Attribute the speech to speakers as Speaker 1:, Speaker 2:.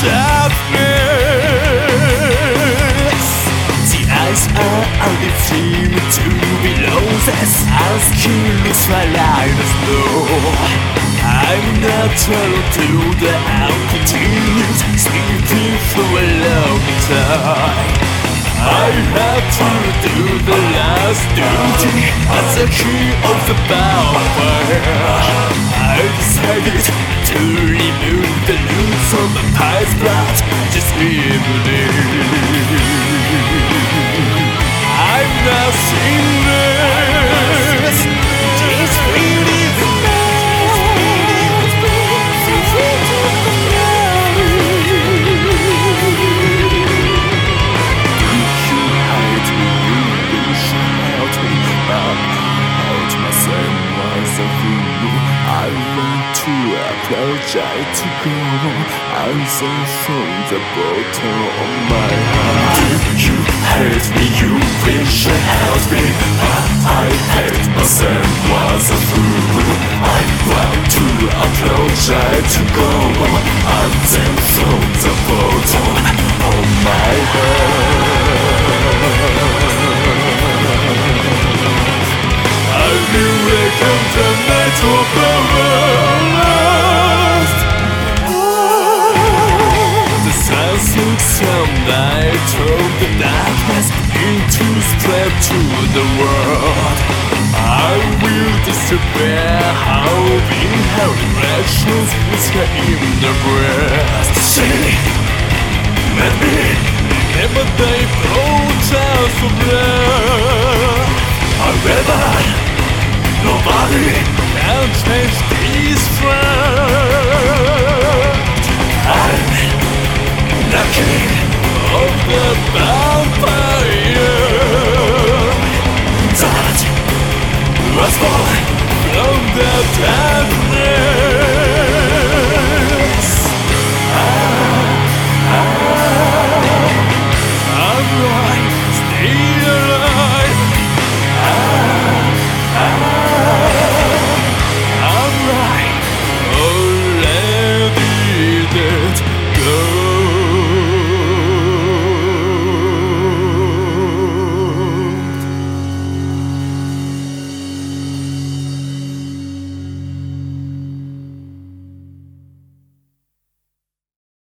Speaker 1: darkness. The eyes are undefined to be roses as killers twilight the snow. I'm natural to the uncontinued sleeping for a long time. I have to do the last duty as a king of the vampire. I decided Halsblatt des Evening. I'm the sinless, this really the Out myself, out myself, out myself, out myself, sinless, want to apologize to go Answer from the bottom of my heart You hate me, you wish you held me I hate myself, was a fool I want to apologize to go Answer from the bottom of my heart I will welcome the night sun sunlight from the darkness into spread to the world. I will disappear how inherent rations whisper in the breast See, let me. Never they both out of blood However, nobody can change king of the vampire that was born from the dark.